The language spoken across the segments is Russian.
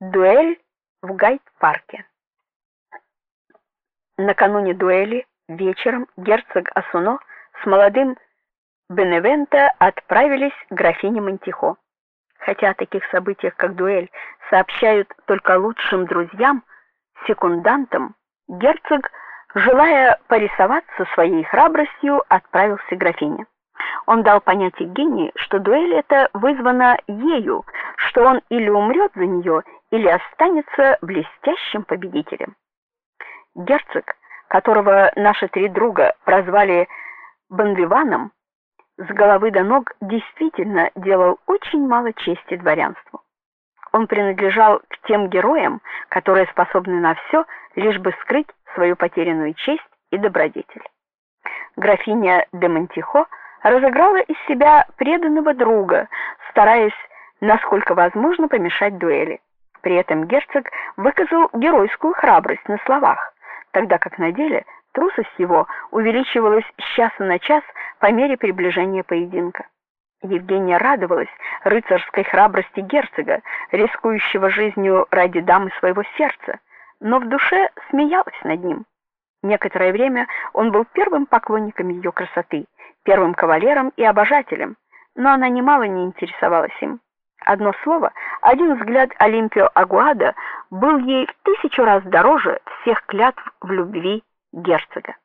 Дуэль в Гайд-парке. Накануне дуэли вечером герцог Асуно с молодым Беневенто отправились к графине Монтихо. Хотя о таких событиях, как дуэль, сообщают только лучшим друзьям, секундантам, герцог, желая порисоваться своей храбростью, отправился к графине. Он дал понять Евгении, что дуэль эта вызвана ею, что он или умрет за нее, или останется блестящим победителем. Герцог, которого наши три друга прозвали Бонвиваном, с головы до ног действительно делал очень мало чести дворянству. Он принадлежал к тем героям, которые способны на все, лишь бы скрыть свою потерянную честь и добродетель. Графиня де Монтихо разыграла из себя преданного друга, стараясь насколько возможно помешать дуэли. При этом герцог выказал геройскую храбрость на словах, тогда как на деле трусость его увеличивалась с часа на час по мере приближения поединка. Евгения радовалась рыцарской храбрости герцога, рискующего жизнью ради дамы своего сердца, но в душе смеялась над ним. Некоторое время он был первым поклонником ее красоты, первым кавалером и обожателем, но она немало не интересовалась им. Одно слово, один взгляд Олимпио Агуада был ей в тысячу раз дороже всех клятв в любви герцога.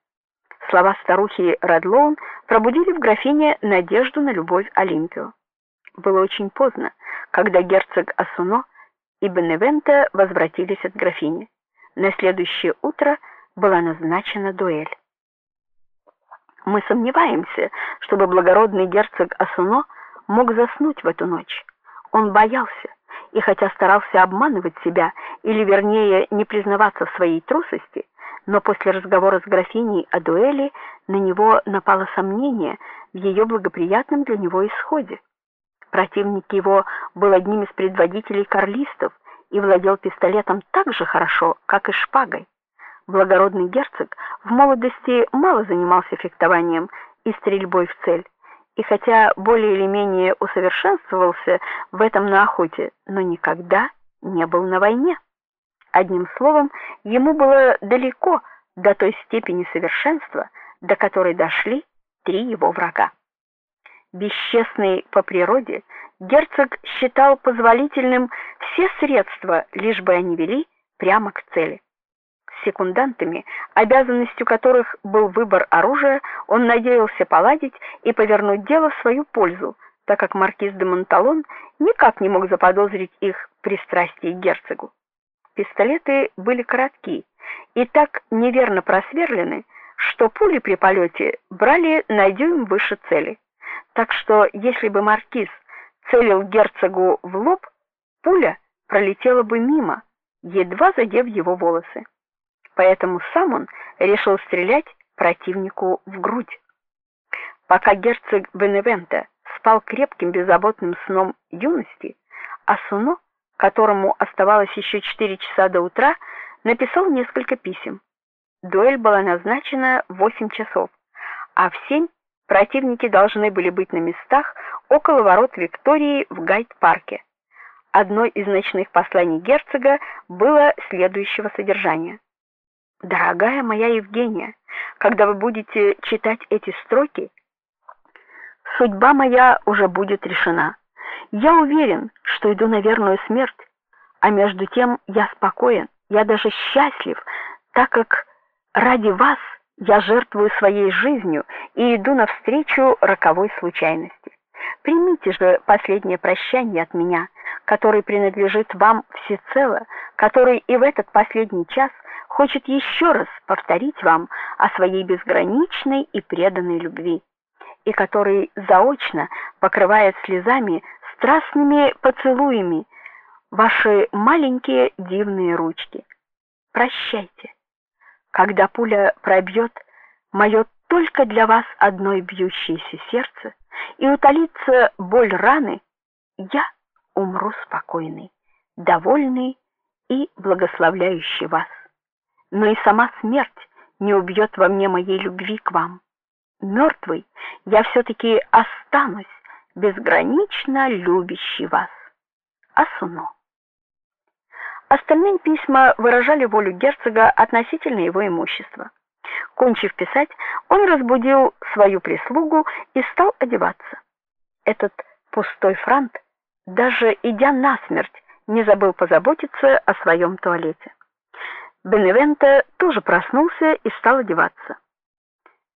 Слова старухи Радлоун пробудили в графине надежду на любовь Олимпио. Было очень поздно, когда герцог Асуно и Беневенто возвратились от графини. На следующее утро была назначена дуэль. Мы сомневаемся, чтобы благородный герцог Асуно мог заснуть в эту ночь. Он боялся и хотя старался обманывать себя, или вернее, не признаваться в своей трусости, но после разговора с графиней о дуэли на него напало сомнение в ее благоприятном для него исходе. Противник его был одним из предводителей карлистов и владел пистолетом так же хорошо, как и шпагой. Благородный герцог в молодости мало занимался фехтованием и стрельбой в цель, и хотя более или менее усовершенствовался в этом на охоте, но никогда не был на войне. Одним словом, ему было далеко до той степени совершенства, до которой дошли три его врага. Бесчестный по природе, герцог считал позволительным все средства, лишь бы они вели прямо к цели секундантами, обязанностью которых был выбор оружия, он надеялся поладить и повернуть дело в свою пользу, так как маркиз де Монталон никак не мог заподозрить их пристрастие к герцогу. Пистолеты были коротки и так неверно просверлены, что пули при полете брали на дюйм выше цели. Так что если бы маркиз целил герцогу в лоб, пуля пролетела бы мимо, едва задев его волосы поэтому сам он решил стрелять противнику в грудь. Пока герцог Беневенто спал крепким беззаботным сном юности, Асуно, которому оставалось еще четыре часа до утра, написал несколько писем. Дуэль была назначена в 8 часов, а в семь противники должны были быть на местах около ворот Виктории в Гайд-парке. Одно из ночных посланий герцога было следующего содержания: Дорогая моя Евгения, когда вы будете читать эти строки, судьба моя уже будет решена. Я уверен, что иду на верную смерть, а между тем я спокоен, я даже счастлив, так как ради вас я жертвую своей жизнью и иду навстречу роковой случайности. Примите же последнее прощание от меня, который принадлежит вам всецело, который и в этот последний час хочет еще раз повторить вам о своей безграничной и преданной любви, и который заочно покрывает слезами страстными поцелуями ваши маленькие дивные ручки. Прощайте. Когда пуля пробьет мое только для вас одной бьющееся сердце и утолится боль раны, я умру спокойный, довольный и благословляющий вас но и сама смерть не убьет во мне моей любви к вам. Мертвый я все таки останусь безгранично любящий вас. Асуно. Остальные письма выражали волю герцога относительно его имущества. Кончив писать, он разбудил свою прислугу и стал одеваться. Этот пустой франт, даже идя насмерть, не забыл позаботиться о своем туалете. Беневенто тоже проснулся и стал одеваться.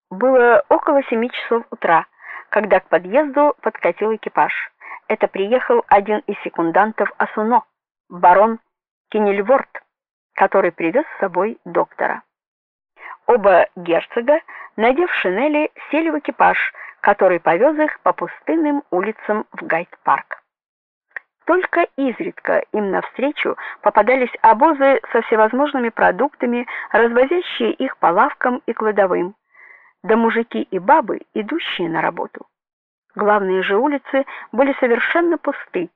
Было около семи часов утра, когда к подъезду подкатил экипаж. Это приехал один из секундантов Асуно, барон Кенельворт, который привез с собой доктора. Оба герцога, надев шинели, сели в экипаж, который повез их по пустынным улицам в Гайд-парк. Только изредка им навстречу попадались обозы со всевозможными продуктами, развозящие их по лавкам и кладовым, да мужики и бабы, идущие на работу. Главные же улицы были совершенно пусты,